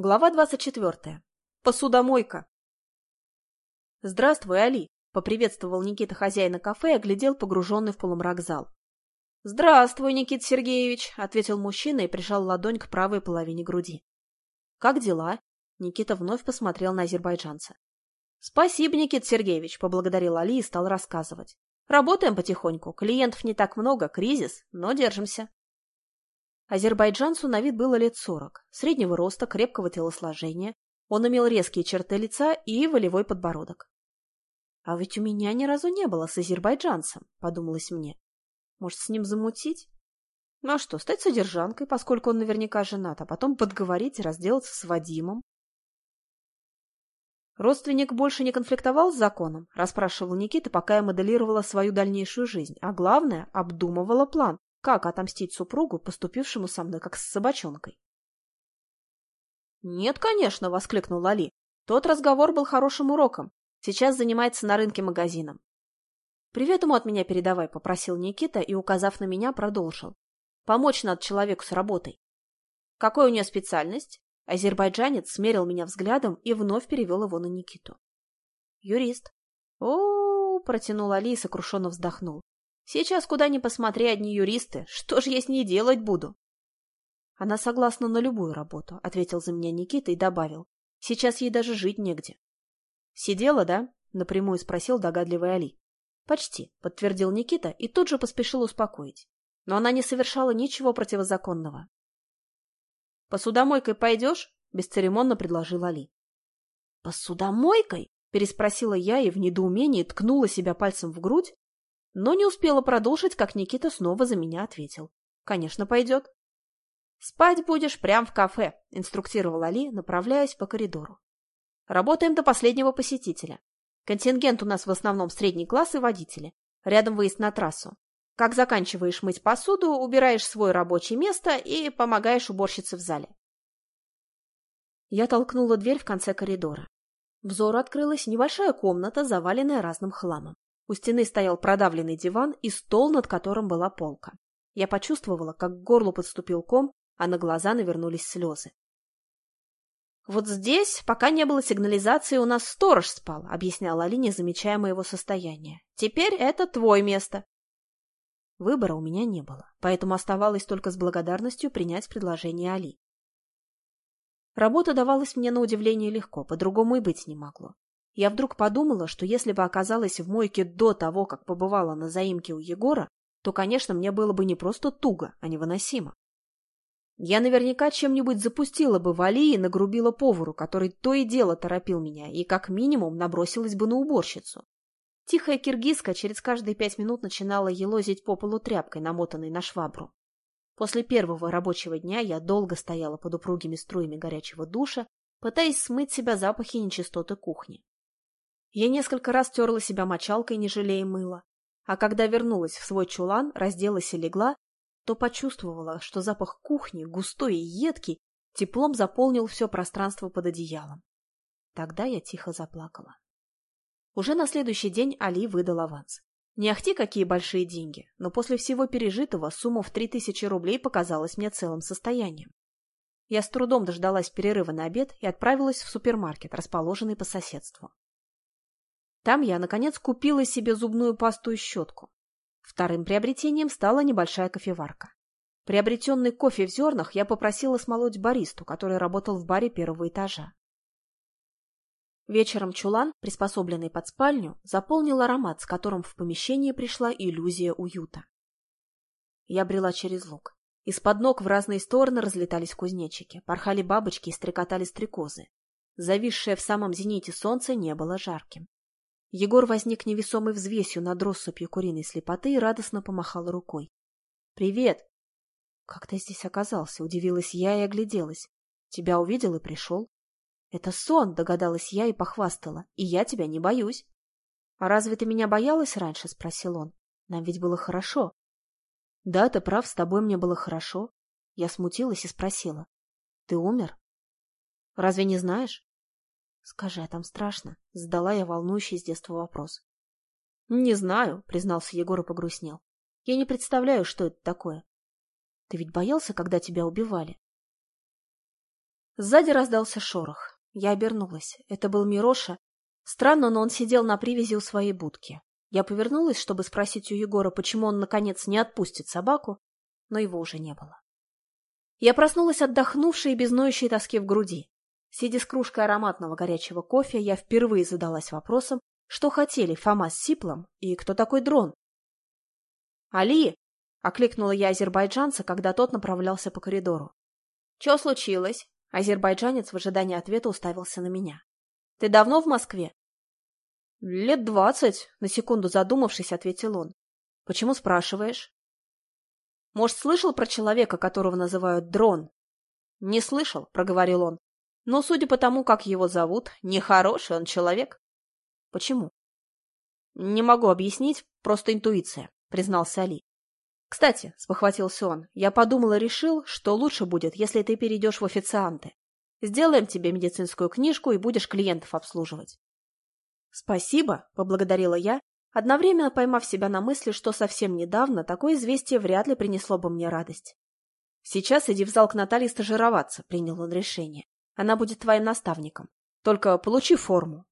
Глава двадцать четвертая. Посудомойка. «Здравствуй, Али!» — поприветствовал Никита хозяина кафе и оглядел погруженный в полумрак зал. «Здравствуй, Никита Сергеевич!» — ответил мужчина и прижал ладонь к правой половине груди. «Как дела?» — Никита вновь посмотрел на азербайджанца. «Спасибо, Никита Сергеевич!» — поблагодарил Али и стал рассказывать. «Работаем потихоньку. Клиентов не так много, кризис, но держимся». Азербайджанцу на вид было лет сорок, среднего роста, крепкого телосложения. Он имел резкие черты лица и волевой подбородок. «А ведь у меня ни разу не было с азербайджанцем», — подумалось мне. «Может, с ним замутить?» Ну а что, стать содержанкой, поскольку он наверняка женат, а потом подговорить и разделаться с Вадимом? Родственник больше не конфликтовал с законом, расспрашивал Никита, пока я моделировала свою дальнейшую жизнь, а главное, обдумывала план, как отомстить супругу, поступившему со мной как с собачонкой? «Нет, конечно!» — воскликнул Лали. «Тот разговор был хорошим уроком. Сейчас занимается на рынке магазином». «Привет ему от меня передавай», — попросил Никита и, указав на меня, продолжил. «Помочь надо человеку с работой». «Какой у нее специальность?» Азербайджанец смерил меня взглядом и вновь перевел его на Никиту. «Юрист». «О-о-о!» — протянул Али и сокрушенно вздохнул. Сейчас куда ни посмотри одни юристы. Что ж я с ней делать буду? Она согласна на любую работу, ответил за меня Никита и добавил. Сейчас ей даже жить негде. Сидела, да? Напрямую спросил догадливый Али. Почти, подтвердил Никита и тут же поспешил успокоить. Но она не совершала ничего противозаконного. «Посудомойкой пойдешь?» — бесцеремонно предложил Али. «Посудомойкой?» — переспросила я и в недоумении ткнула себя пальцем в грудь, но не успела продолжить, как Никита снова за меня ответил. «Конечно, пойдет». «Спать будешь прямо в кафе», — инструктировал Али, направляясь по коридору. «Работаем до последнего посетителя. Контингент у нас в основном средний класс и водители. Рядом выезд на трассу. Как заканчиваешь мыть посуду, убираешь свое рабочее место и помогаешь уборщице в зале». Я толкнула дверь в конце коридора. Взору открылась небольшая комната, заваленная разным хламом. У стены стоял продавленный диван и стол, над которым была полка. Я почувствовала, как к горлу подступил ком, а на глаза навернулись слезы. «Вот здесь, пока не было сигнализации, у нас сторож спал», — объясняла Али, замечая моего состояния. «Теперь это твое место». Выбора у меня не было, поэтому оставалось только с благодарностью принять предложение Али. Работа давалась мне на удивление легко, по-другому и быть не могло. Я вдруг подумала, что если бы оказалась в мойке до того, как побывала на заимке у Егора, то, конечно, мне было бы не просто туго, а невыносимо. Я наверняка чем-нибудь запустила бы в Али и нагрубила повару, который то и дело торопил меня, и как минимум набросилась бы на уборщицу. Тихая киргизка через каждые пять минут начинала елозить по полу тряпкой, намотанной на швабру. После первого рабочего дня я долго стояла под упругими струями горячего душа, пытаясь смыть себя запахи нечистоты кухни. Я несколько раз терла себя мочалкой, не жалея мыла. А когда вернулась в свой чулан, разделась и легла, то почувствовала, что запах кухни, густой и едкий, теплом заполнил все пространство под одеялом. Тогда я тихо заплакала. Уже на следующий день Али выдал аванс. Не ахти какие большие деньги, но после всего пережитого сумма в три тысячи рублей показалась мне целым состоянием. Я с трудом дождалась перерыва на обед и отправилась в супермаркет, расположенный по соседству. Там я, наконец, купила себе зубную пасту и щетку. Вторым приобретением стала небольшая кофеварка. Приобретенный кофе в зернах я попросила смолоть баристу, который работал в баре первого этажа. Вечером чулан, приспособленный под спальню, заполнил аромат, с которым в помещение пришла иллюзия уюта. Я брела через луг. Из-под ног в разные стороны разлетались кузнечики, порхали бабочки и стрекотали стрекозы. Зависшее в самом зените солнце не было жарким. Егор возник невесомой взвесью над россыпью куриной слепоты и радостно помахал рукой. «Привет!» «Как ты здесь оказался?» — удивилась я и огляделась. «Тебя увидел и пришел». «Это сон!» — догадалась я и похвастала. «И я тебя не боюсь». «А разве ты меня боялась раньше?» — спросил он. «Нам ведь было хорошо». «Да, ты прав, с тобой мне было хорошо». Я смутилась и спросила. «Ты умер?» «Разве не знаешь?» «Скажи, а там страшно?» — задала я волнующий с детства вопрос. «Не знаю», — признался Егор и погрустнел. «Я не представляю, что это такое. Ты ведь боялся, когда тебя убивали?» Сзади раздался шорох. Я обернулась. Это был Мироша. Странно, но он сидел на привязи у своей будки. Я повернулась, чтобы спросить у Егора, почему он, наконец, не отпустит собаку, но его уже не было. Я проснулась отдохнувшей и без ноющей тоски в груди. Сидя с кружкой ароматного горячего кофе, я впервые задалась вопросом, что хотели Фома с Сиплом и кто такой дрон. «Али!» — окликнула я азербайджанца, когда тот направлялся по коридору. «Че случилось?» Азербайджанец в ожидании ответа уставился на меня. «Ты давно в Москве?» «Лет двадцать», — на секунду задумавшись, ответил он. «Почему спрашиваешь?» «Может, слышал про человека, которого называют Дрон?» «Не слышал», — проговорил он. «Но, судя по тому, как его зовут, нехороший он человек». «Почему?» «Не могу объяснить, просто интуиция», — признался Али. «Кстати», — спохватился он, — «я подумал и решил, что лучше будет, если ты перейдешь в официанты. Сделаем тебе медицинскую книжку и будешь клиентов обслуживать». «Спасибо», — поблагодарила я, одновременно поймав себя на мысли, что совсем недавно такое известие вряд ли принесло бы мне радость. «Сейчас иди в зал к Наталье стажироваться», — принял он решение. «Она будет твоим наставником. Только получи форму.